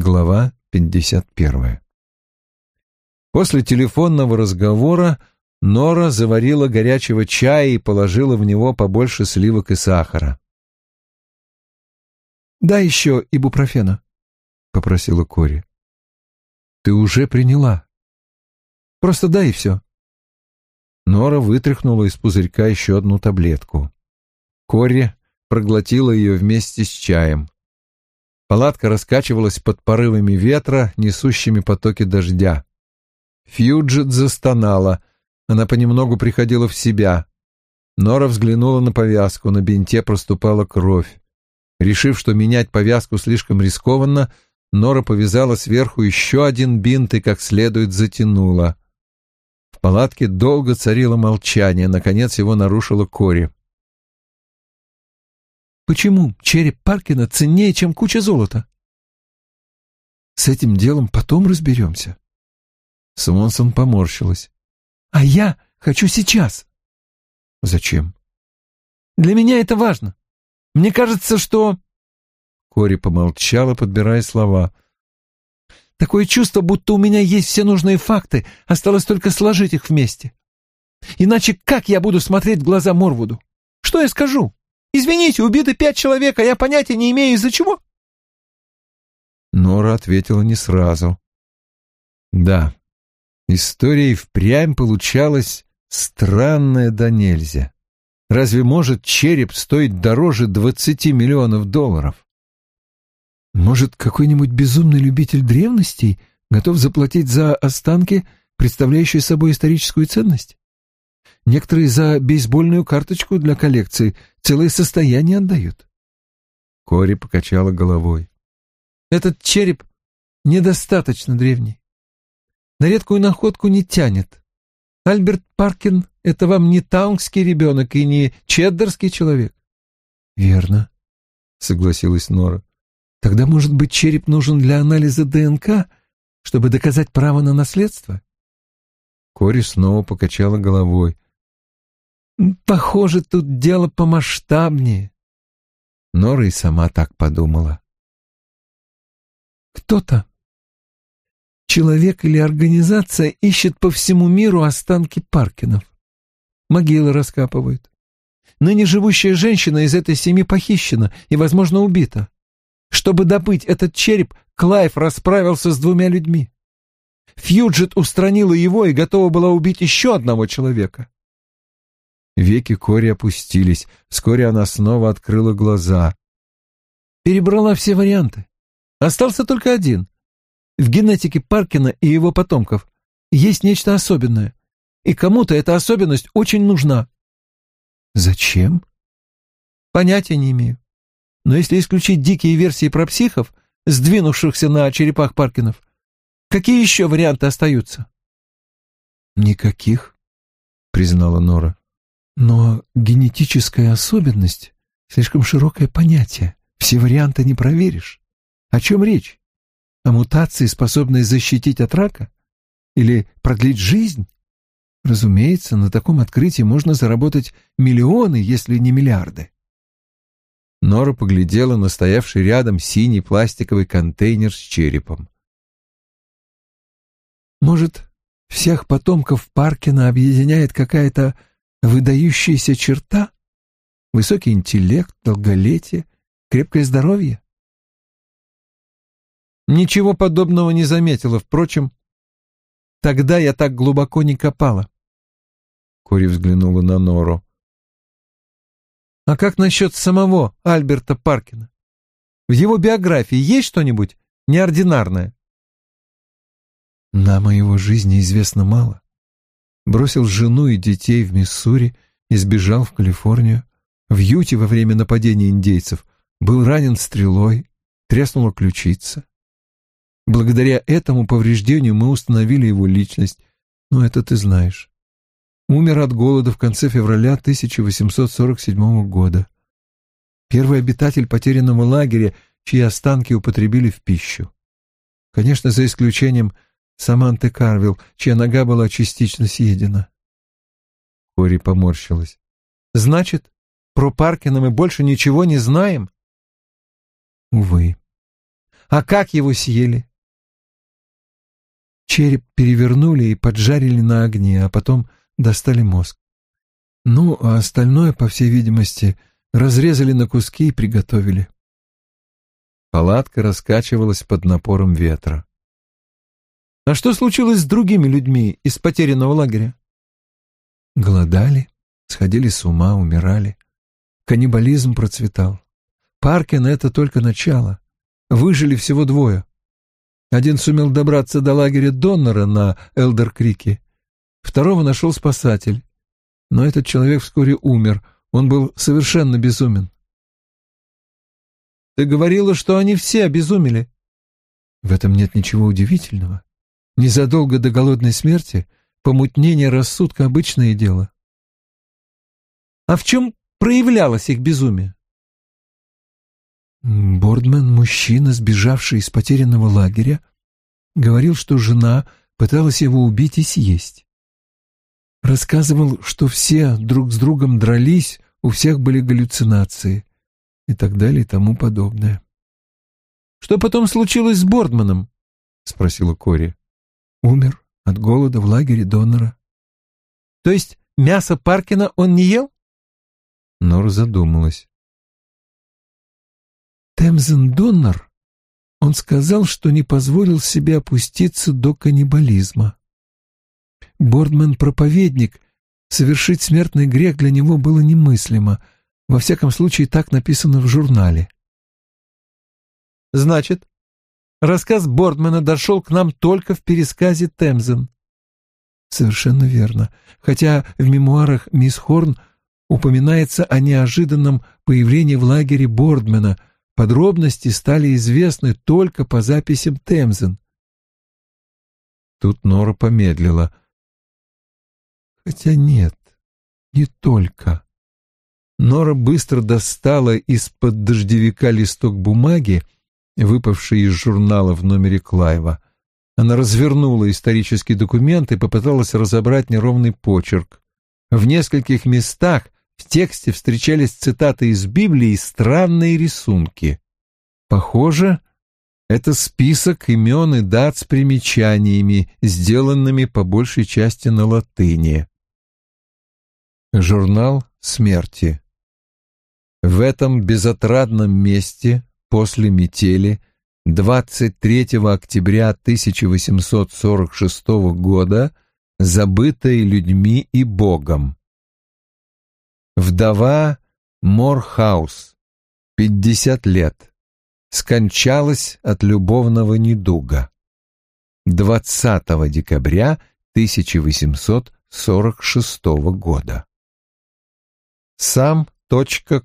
Глава 51. После телефонного разговора Нора заварила горячего чая и положила в него побольше сливок и сахара. «Дай еще ибупрофена», — попросила Кори. «Ты уже приняла?» «Просто дай и все». Нора вытряхнула из пузырька еще одну таблетку. Кори проглотила ее вместе с чаем. Палатка раскачивалась под порывами ветра, несущими потоки дождя. Фьюджет застонала. Она понемногу приходила в себя. Нора взглянула на повязку, на бинте проступала кровь. Решив, что менять повязку слишком рискованно, Нора повязала сверху еще один бинт и как следует затянула. В палатке долго царило молчание, наконец его нарушила Кори. Почему череп Паркина ценнее, чем куча золота? С этим делом потом разберемся. Свонсон поморщилась. А я хочу сейчас. Зачем? Для меня это важно. Мне кажется, что... Кори помолчала, подбирая слова. Такое чувство, будто у меня есть все нужные факты, осталось только сложить их вместе. Иначе как я буду смотреть в глаза Морвуду? Что я скажу? Извините, убиты пять человек, а я понятия не имею, из-за чего?» Нора ответила не сразу. «Да, история и впрямь получалась странная да нельзя. Разве может череп стоить дороже двадцати миллионов долларов?» «Может, какой-нибудь безумный любитель древностей готов заплатить за останки, представляющие собой историческую ценность?» Некоторые за бейсбольную карточку для коллекции целое состояние отдают. Кори покачала головой. Этот череп недостаточно древний. На редкую находку не тянет. Альберт Паркин — это вам не таунгский ребенок и не чеддерский человек. Верно, — согласилась Нора. Тогда, может быть, череп нужен для анализа ДНК, чтобы доказать право на наследство? Кори снова покачала головой. Похоже, тут дело помасштабнее. Нора и сама так подумала. Кто-то, человек или организация, ищет по всему миру останки Паркинов. Могилы раскапывают. Ныне живущая женщина из этой семьи похищена и, возможно, убита. Чтобы добыть этот череп, Клайв расправился с двумя людьми. Фьюджет устранила его и готова была убить еще одного человека. Веки Кори опустились. Вскоре она снова открыла глаза. Перебрала все варианты. Остался только один. В генетике Паркина и его потомков есть нечто особенное. И кому-то эта особенность очень нужна. Зачем? Понятия не имею. Но если исключить дикие версии про психов, сдвинувшихся на черепах Паркинов, какие еще варианты остаются? Никаких, признала Нора. Но генетическая особенность — слишком широкое понятие. Все варианты не проверишь. О чем речь? О мутации, способной защитить от рака? Или продлить жизнь? Разумеется, на таком открытии можно заработать миллионы, если не миллиарды. Нора поглядела на стоявший рядом синий пластиковый контейнер с черепом. Может, всех потомков Паркина объединяет какая-то выдающаяся черта? Высокий интеллект, долголетие, крепкое здоровье? Ничего подобного не заметила, впрочем, тогда я так глубоко не копала. Кори взглянула на Нору. А как насчет самого Альберта Паркина? В его биографии есть что-нибудь неординарное? Нам о его жизни известно мало бросил жену и детей в Миссури и сбежал в Калифорнию. В Юте во время нападения индейцев был ранен стрелой, треснула ключица. Благодаря этому повреждению мы установили его личность, но это ты знаешь. Умер от голода в конце февраля 1847 года. Первый обитатель потерянного лагеря, чьи останки употребили в пищу. Конечно, за исключением Саманты Карвилл, чья нога была частично съедена. Кори поморщилась. «Значит, про Паркина мы больше ничего не знаем?» «Увы. А как его съели? Череп перевернули и поджарили на огне, а потом достали мозг. Ну, а остальное, по всей видимости, разрезали на куски и приготовили. Палатка раскачивалась под напором ветра. А что случилось с другими людьми из потерянного лагеря? Голодали, сходили с ума, умирали. Каннибализм процветал. Паркин — это только начало. Выжили всего двое. Один сумел добраться до лагеря Доннера на Элдер-Крике. Второго нашел спасатель. Но этот человек вскоре умер. Он был совершенно безумен. Ты говорила, что они все обезумели. В этом нет ничего удивительного. Незадолго до голодной смерти помутнение рассудка — обычное дело. А в чем проявлялось их безумие? Бордмен, мужчина, сбежавший из потерянного лагеря, говорил, что жена пыталась его убить и съесть. Рассказывал, что все друг с другом дрались, у всех были галлюцинации и так далее и тому подобное. «Что потом случилось с Бордманом?» — спросила Кори. Умер от голода в лагере донора. То есть мясо Паркина он не ел? Нора задумалась. Темзен Доннер, он сказал, что не позволил себе опуститься до каннибализма. Бордмен — проповедник, совершить смертный грех для него было немыслимо. Во всяком случае, так написано в журнале. Значит, Рассказ Бордмана дошел к нам только в пересказе Темзен. Совершенно верно. Хотя в мемуарах мисс Хорн упоминается о неожиданном появлении в лагере Бордмана, подробности стали известны только по записям Темзен. Тут Нора помедлила. Хотя нет, не только. Нора быстро достала из-под дождевика листок бумаги выпавший из журнала в номере Клайва. Она развернула исторический документ и попыталась разобрать неровный почерк. В нескольких местах в тексте встречались цитаты из Библии и странные рисунки. Похоже, это список имен и дат с примечаниями, сделанными по большей части на латыни. Журнал смерти. В этом безотрадном месте после метели 23 октября 1846 года, забытой людьми и Богом. Вдова Морхаус, 50 лет, скончалась от любовного недуга. 20 декабря 1846 года. Сам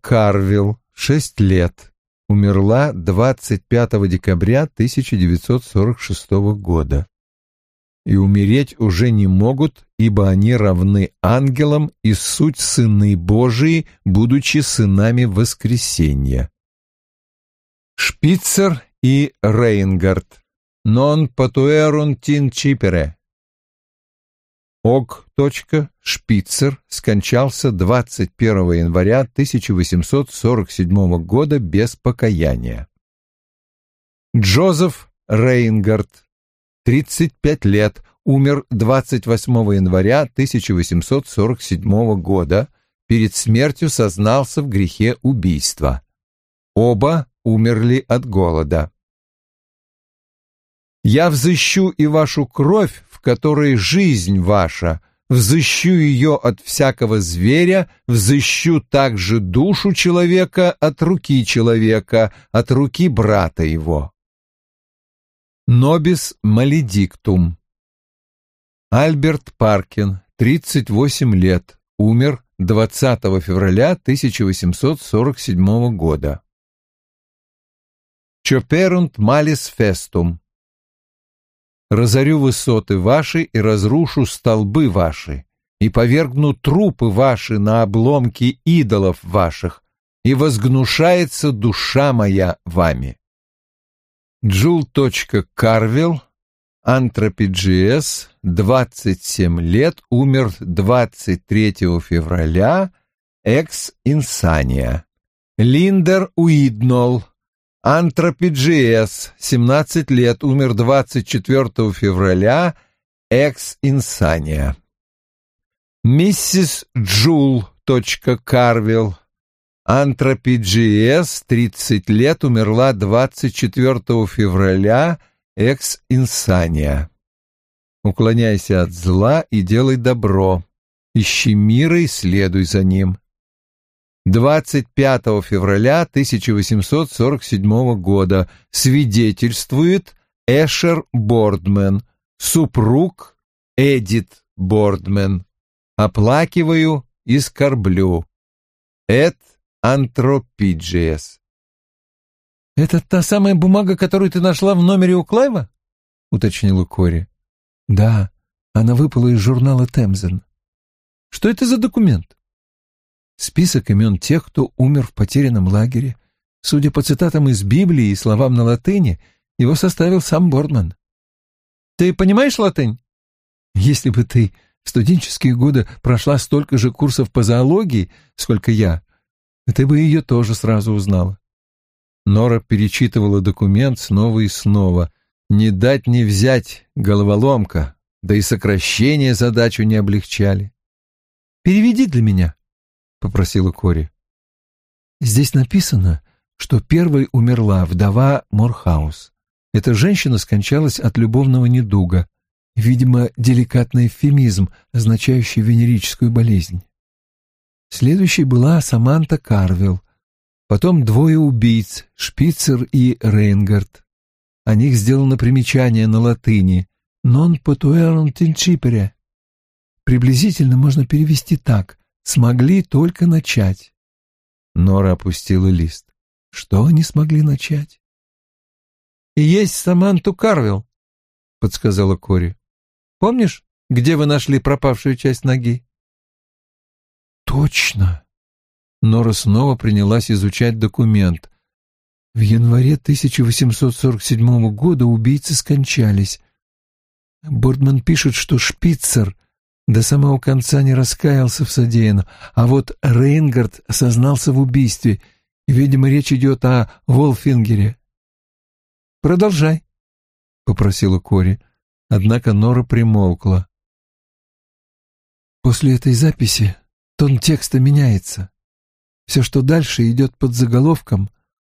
Карвилл, 6 лет, умерла 25 декабря 1946 года. И умереть уже не могут, ибо они равны ангелам и суть сыны Божии, будучи сынами воскресения. Шпицер и Рейнгард. Non potuerunt incipere. Ог. Шпицер скончался 21 января 1847 года без покаяния. Джозеф Рейнгард, 35 лет, умер 28 января 1847 года, перед смертью сознался в грехе убийства. Оба умерли от голода. «Я взыщу и вашу кровь в которой жизнь ваша, взыщу ее от всякого зверя, взыщу также душу человека от руки человека, от руки брата его. Нобис маледиктум. Альберт Паркин, 38 лет, умер 20 февраля 1847 года. Чоперунт малис фестум разорю высоты ваши и разрушу столбы ваши, и повергну трупы ваши на обломки идолов ваших, и возгнушается душа моя вами. Джул.Карвилл, Антропиджиэс, 27 лет, умер 23 февраля, экс-инсания. Линдер Уиднол, Антропиджиэс, 17 лет, умер 24 февраля, экс-инсания. Миссис Джул. Карвилл. Антропиджиэс, 30 лет, умерла 24 февраля, экс-инсания. Уклоняйся от зла и делай добро. Ищи мира и следуй за ним. 25 февраля 1847 года свидетельствует Эшер Бордмен, супруг Эдит Бордмен. Оплакиваю и скорблю. Эд Антропиджиес. «Это та самая бумага, которую ты нашла в номере у Клайва?» — уточнила Кори. «Да, она выпала из журнала «Темзен». Что это за документ?» Список имен тех, кто умер в потерянном лагере. Судя по цитатам из Библии и словам на латыни, его составил сам Бордман. «Ты понимаешь латынь?» «Если бы ты в студенческие годы прошла столько же курсов по зоологии, сколько я, ты бы ее тоже сразу узнала». Нора перечитывала документ снова и снова. Не дать не взять головоломка, да и сокращения задачу не облегчали. «Переведи для меня», — попросила Кори. «Здесь написано, что первой умерла вдова Морхаус. Эта женщина скончалась от любовного недуга, видимо, деликатный эвфемизм, означающий венерическую болезнь. Следующей была Саманта Карвилл, потом двое убийц, Шпицер и Рейнгард. О них сделано примечание на латыни «non potuerunt incipere». Приблизительно можно перевести так смогли только начать. Нора опустила лист. Что они смогли начать? «И есть Саманту Карвилл», — подсказала Кори. «Помнишь, где вы нашли пропавшую часть ноги?» «Точно!» Нора снова принялась изучать документ. В январе 1847 года убийцы скончались. Бордман пишет, что Шпицер до самого конца не раскаялся в содеянном, а вот Рейнгард сознался в убийстве. Видимо, речь идет о Волфингере. «Продолжай», — попросила Кори, однако Нора примолкла. После этой записи тон текста меняется. Все, что дальше, идет под заголовком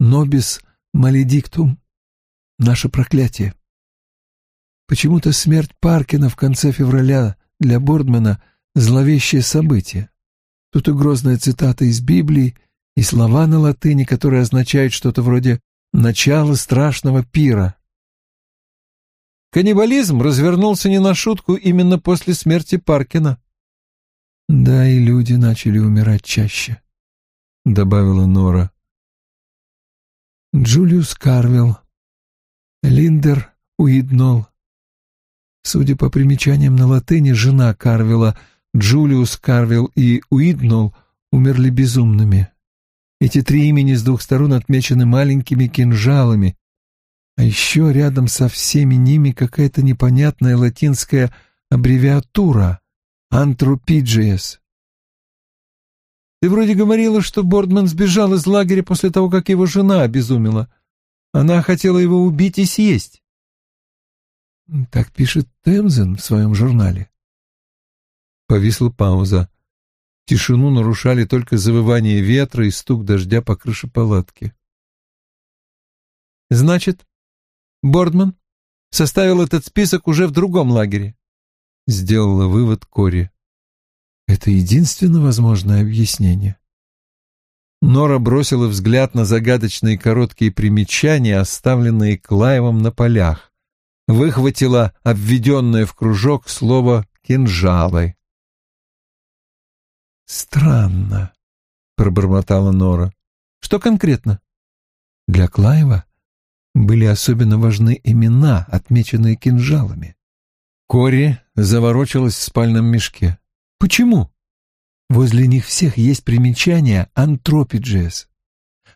«Нобис маледиктум» — наше проклятие. Почему-то смерть Паркина в конце февраля для Бордмана зловещее событие. Тут и грозная цитата из Библии, и слова на латыни, которые означают что-то вроде «начало страшного пира». Каннибализм развернулся не на шутку именно после смерти Паркина. «Да, и люди начали умирать чаще», — добавила Нора. Джулиус Карвилл, Линдер Уиднол, Судя по примечаниям на латыни, жена Карвела, Джулиус Карвилл и Уиднол умерли безумными. Эти три имени с двух сторон отмечены маленькими кинжалами, а еще рядом со всеми ними какая-то непонятная латинская аббревиатура — «Антропиджиес». Ты вроде говорила, что Бордман сбежал из лагеря после того, как его жена обезумела. Она хотела его убить и съесть. Так пишет Темзен в своем журнале. Повисла пауза. Тишину нарушали только завывание ветра и стук дождя по крыше палатки. «Значит, Бордман составил этот список уже в другом лагере», — сделала вывод Кори. «Это единственно возможное объяснение». Нора бросила взгляд на загадочные короткие примечания, оставленные Клаевом на полях выхватила обведенное в кружок слово «кинжалы». «Странно», — пробормотала Нора. «Что конкретно?» Для Клаева были особенно важны имена, отмеченные кинжалами. Кори заворочилась в спальном мешке. «Почему?» Возле них всех есть примечание «антропиджес».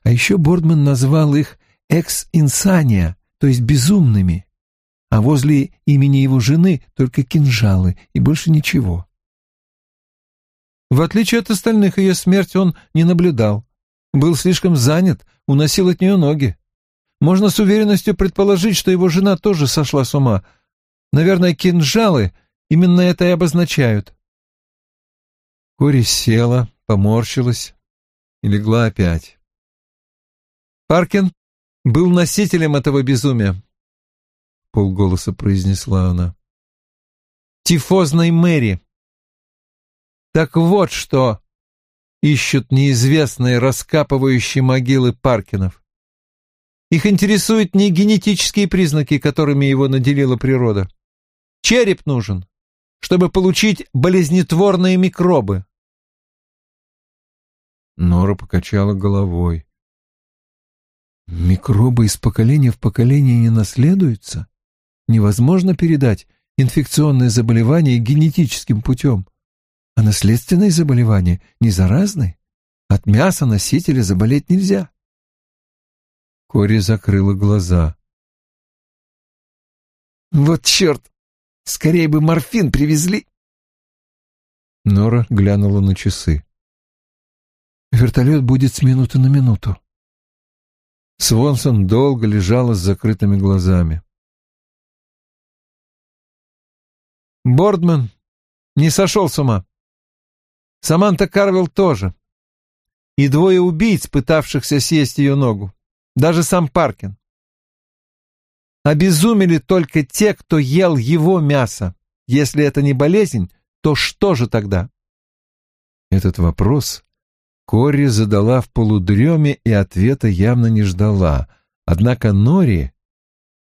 А еще Бордман назвал их «экс-инсания», то есть безумными а возле имени его жены только кинжалы и больше ничего. В отличие от остальных, ее смерть он не наблюдал. Был слишком занят, уносил от нее ноги. Можно с уверенностью предположить, что его жена тоже сошла с ума. Наверное, кинжалы именно это и обозначают. Кори села, поморщилась и легла опять. Паркин был носителем этого безумия, — полголоса произнесла она. Тифозной Мэри. Так вот что ищут неизвестные раскапывающие могилы Паркинов. Их интересуют не генетические признаки, которыми его наделила природа. Череп нужен, чтобы получить болезнетворные микробы. Нора покачала головой. Микробы из поколения в поколение не наследуются? Невозможно передать инфекционные заболевания генетическим путем. А наследственные заболевания не заразны. От мяса носителя заболеть нельзя. Кори закрыла глаза. «Вот черт! Скорее бы морфин привезли!» Нора глянула на часы. «Вертолет будет с минуты на минуту». Свонсон долго лежала с закрытыми глазами. Бордман не сошел с ума. Саманта Карвелл тоже. И двое убийц, пытавшихся съесть ее ногу. Даже сам Паркин. Обезумели только те, кто ел его мясо. Если это не болезнь, то что же тогда? Этот вопрос Кори задала в полудреме и ответа явно не ждала. Однако Нори,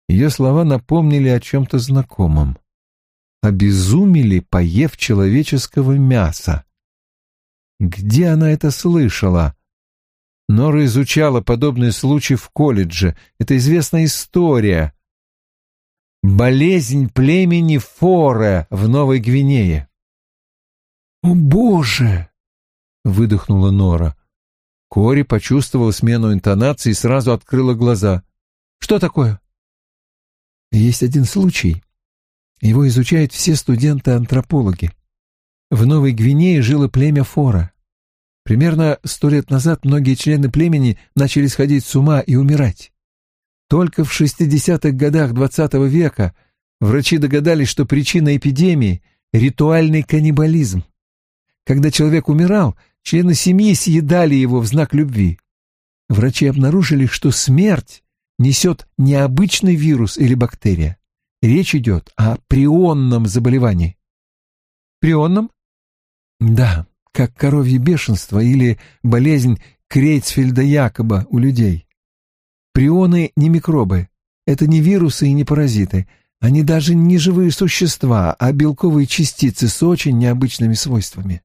ее слова напомнили о чем-то знакомом. Обезумели, поев человеческого мяса. Где она это слышала? Нора изучала подобные случаи в колледже. Это известная история. Болезнь племени Форе в Новой Гвинее. «О, Боже!» — выдохнула Нора. Кори почувствовала смену интонации и сразу открыла глаза. «Что такое?» «Есть один случай. Его изучают все студенты-антропологи. В Новой Гвинее жило племя Фора. Примерно сто лет назад многие члены племени начали сходить с ума и умирать. Только в 60-х годах XX века врачи догадались, что причина эпидемии — ритуальный каннибализм. Когда человек умирал, члены семьи съедали его в знак любви. Врачи обнаружили, что смерть несет необычный вирус или бактерия. Речь идет о прионном заболевании. Прионном? Да, как коровье бешенство или болезнь Крейцфельда-Якоба у людей. Прионы не микробы, это не вирусы и не паразиты, они даже не живые существа, а белковые частицы с очень необычными свойствами.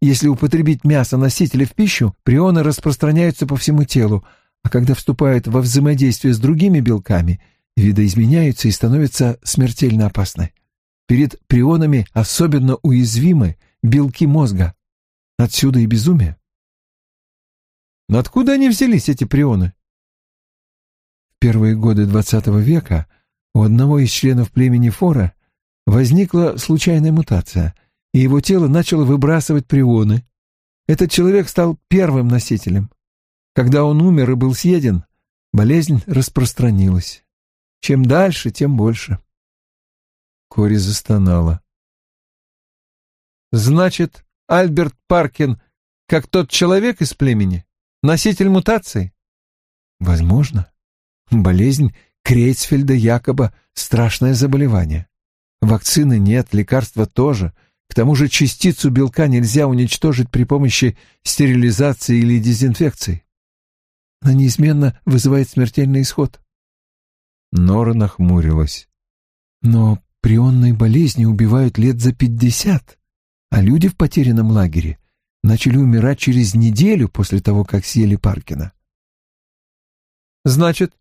Если употребить мясо носителя в пищу, прионы распространяются по всему телу, а когда вступают во взаимодействие с другими белками, видоизменяются и становятся смертельно опасны. Перед прионами особенно уязвимы белки мозга. Отсюда и безумие. Но откуда они взялись, эти прионы? В первые годы XX века у одного из членов племени Фора возникла случайная мутация, и его тело начало выбрасывать прионы. Этот человек стал первым носителем. Когда он умер и был съеден, болезнь распространилась. Чем дальше, тем больше. Кори застонала. Значит, Альберт Паркин, как тот человек из племени, носитель мутации? Возможно. Болезнь Крейцфельда якобы страшное заболевание. Вакцины нет, лекарства тоже. К тому же частицу белка нельзя уничтожить при помощи стерилизации или дезинфекции. Она неизменно вызывает смертельный исход. Нора нахмурилась. Но прионные болезни убивают лет за пятьдесят, а люди в потерянном лагере начали умирать через неделю после того, как съели Паркина. Значит,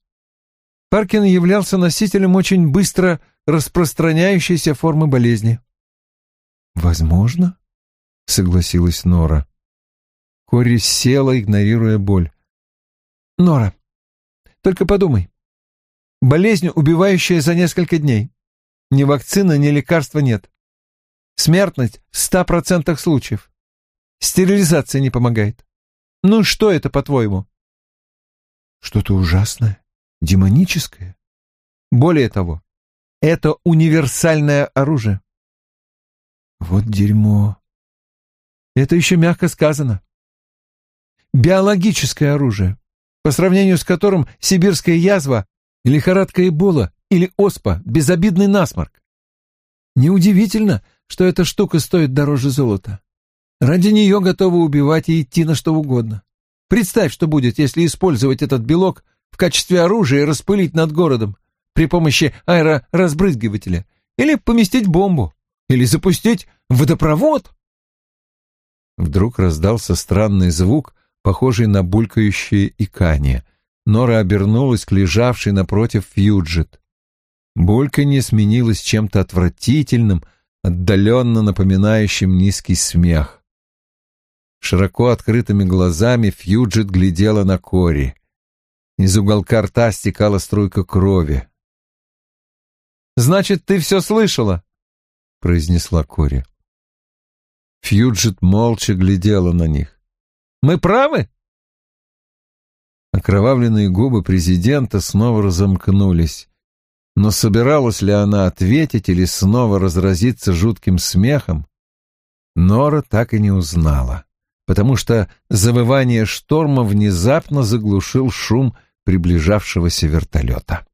Паркин являлся носителем очень быстро распространяющейся формы болезни. Возможно, согласилась Нора. Кори села, игнорируя боль. Нора, только подумай. Болезнь, убивающая за несколько дней. Ни вакцины, ни лекарства нет. Смертность в ста процентах случаев. Стерилизация не помогает. Ну что это, по-твоему? Что-то ужасное. демоническое. Более того, это универсальное оружие. Вот дерьмо. Это еще мягко сказано. Биологическое оружие, по сравнению с которым сибирская язва, лихорадка Эбола или оспа — безобидный насморк. Неудивительно, что эта штука стоит дороже золота. Ради нее готовы убивать и идти на что угодно. Представь, что будет, если использовать этот белок в качестве оружия и распылить над городом при помощи аэроразбрызгивателя, или поместить бомбу, или запустить водопровод. Вдруг раздался странный звук, похожий на булькающее икание. Нора обернулась к лежавшей напротив Фьюджет. Бульканье сменилось чем-то отвратительным, отдаленно напоминающим низкий смех. Широко открытыми глазами Фьюджет глядела на Кори. Из уголка рта стекала струйка крови. «Значит, ты все слышала?» — произнесла Кори. Фьюджет молча глядела на них. «Мы правы?» Окровавленные губы президента снова разомкнулись. Но собиралась ли она ответить или снова разразиться жутким смехом, Нора так и не узнала, потому что завывание шторма внезапно заглушил шум приближавшегося вертолета.